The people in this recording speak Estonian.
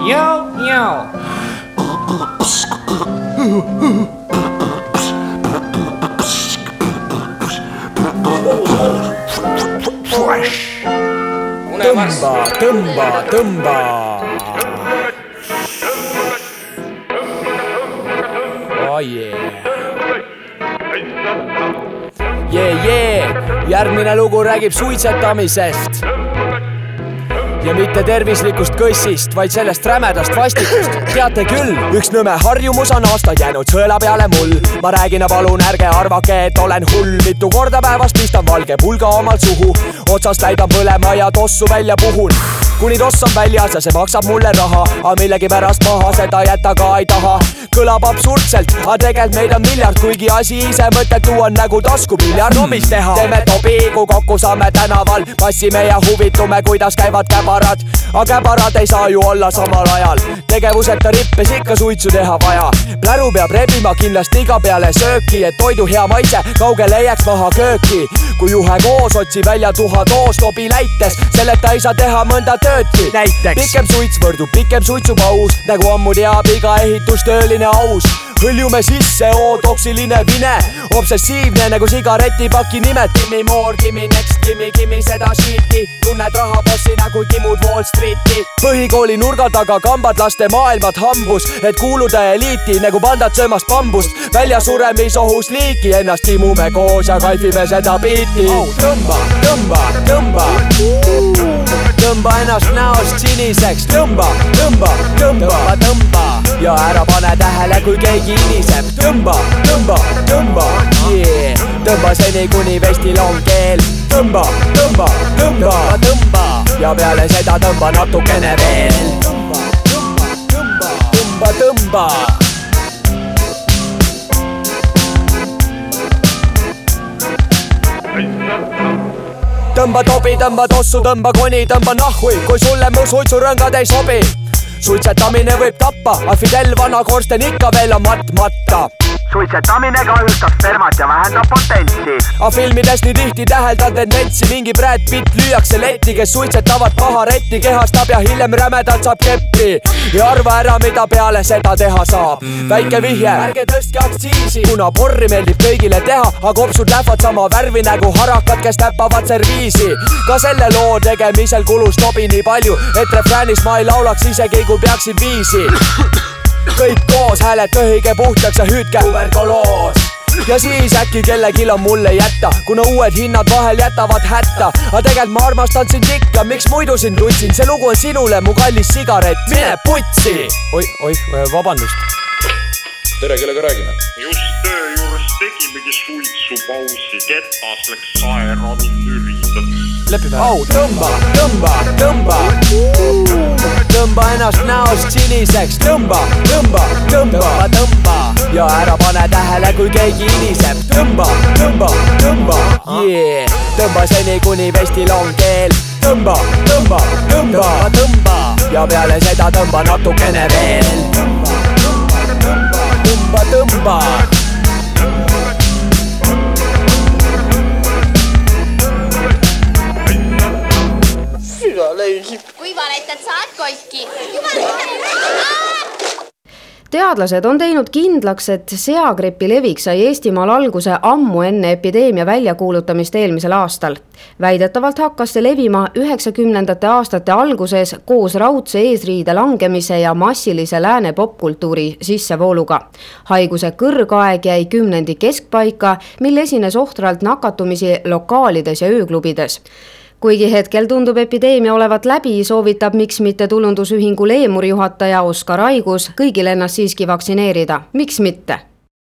Yo, yo. unemarss. tõmba, tõmba, tõmba. Oh yeah. Yeah, yeah. järgmine lugu räägib suitsetamisest ja mitte tervislikust kõssist, vaid sellest rämedast vastikust. teate küll, üks nõme harjumus on aastaid jäänud sõela peale mul. ma räägin ja palun ärge arvake, et olen hull, mitu korda päevas pistan valge pulga omalt suhu. otsast läidan põlema ja tossu välja puhun kuni toss on väljas ja see maksab mulle raha, aga millegipärast maha seda jätta ka ei taha. kõlab absurdselt, aga tegelikult meid on miljard, kuigi asi ise mõttetu on nagu taskupiljard hommist teha. teeme tobi, kui kokku saame tänaval, passime ja huvitume, kuidas käivad käbarad. aga käbarad ei saa ju olla samal ajal, tegevuseta rippes ikka suitsu teha vaja. pläru peab rebima kindlasti iga peale sööki, et toidu hea maitse kaugele ei jääks maha kööki. kui juhe koos otsi välja tuha toos tobi näites, selleta ei saa teha mõnda töödki. Näiteks? pikem suits võrdub pikem suitsupaus, nagu ammu teab iga ehitustööline aus. hõljume sisse, oo toksiline vine, obsessiivne nagu sigaretipaki nimed. Gimme more, gimme next, gimme, gimme seda shiit'i, tunned rahapossi nagu kimud Wall Streeti. põhikooli nurga taga kambad laste maailmad hambus, et kuuluda eliiti nagu pandad söömas bambust. väljasuremisohus liiki, ennast imume koos ja kaifime seda biiti. tõmba, tõmba, tõmba tõmba ennast näost siniseks, tõmba, tõmba, tõmba, tõmba ja ära pane tähele, kui keegi iniseb, tõmba, tõmba, tõmba. Yeah., tõmba seni, kuni vestil on keel, tõmba, tõmba, tõmba, tõmba ja peale seda tõmba natukene veel. tõmba, tõmba, tõmba, tõmba, tõmba tõmba tobi, tõmba tossu, tõmba koni, tõmba nahhui, kui sulle mu suitsurõngad ei sobi. Suitsetamine võib tappa, aga Fidel vana korsten ikka veel on matmata. suitsetamine kahjustab spermat ja vähendab potentsi. aga filmides nii tihti täheldad tendentsi, mingi Brad Pitt lüüakse letti, kes suitsetavad paharetti, kehastab ja hiljem rämedalt saab keppi. ja arva ära, mida peale seda teha saab. väike vihje, ärge tõstke aktsiisi, kuna porri meeldib kõigile teha, aga kopsud lähevad sama värvi nagu harakad, kes näpavad serviisi. ka selle loo tegemisel kulus tobi nii palju, et refräänis ma ei laulaks isegi, kui peaksin viisi kõik koos hääled köhige puhtaks ja hüüdke tuberkuloos ja siis äkki kellelgi on mulle jätta, kuna uued hinnad vahel jätavad hätta. aga tegelikult ma armastan sind ikka, miks muidu sind tundsin, see lugu on sinule, mu kallis sigaret, mine putsi. oi, oih, vabandust. tere, kellega räägime? just töö juures tegimegi suitsupausi, ketas läks saeravi nüritades. Lepime ära. au, tõmba, tõmba, tõmba. tõmba ennast näost siniseks, tõmba, tõmba, tõmba, tõmba ja ära pane tähele, kui keegi iniseb, tõmba, tõmba, tõmba yeah.. tõmba seni, kuni vestil on keel, tõmba, tõmba, tõmba, tõmba ja peale seda tõmba natukene veel. Kuiva näitad saatkoiki. jumal, teadlased on teinud kindlaks, et seagripi levik sai Eestimaal alguse ammu enne epideemia väljakuulutamist eelmisel aastal. väidetavalt hakkas see levima üheksakümnendate aastate alguses koos raudse eesriide langemise ja massilise lääne popkultuuri sissevooluga. haiguse kõrgaeg jäi kümnendi keskpaika, mil esines ohtralt nakatumisi lokaalides ja ööklubides kuigi hetkel tundub epideemia olevat läbi, soovitab Miks mitte tulundusühingu Leemur juhataja Oskar Aigus kõigil ennast siiski vaktsineerida, miks mitte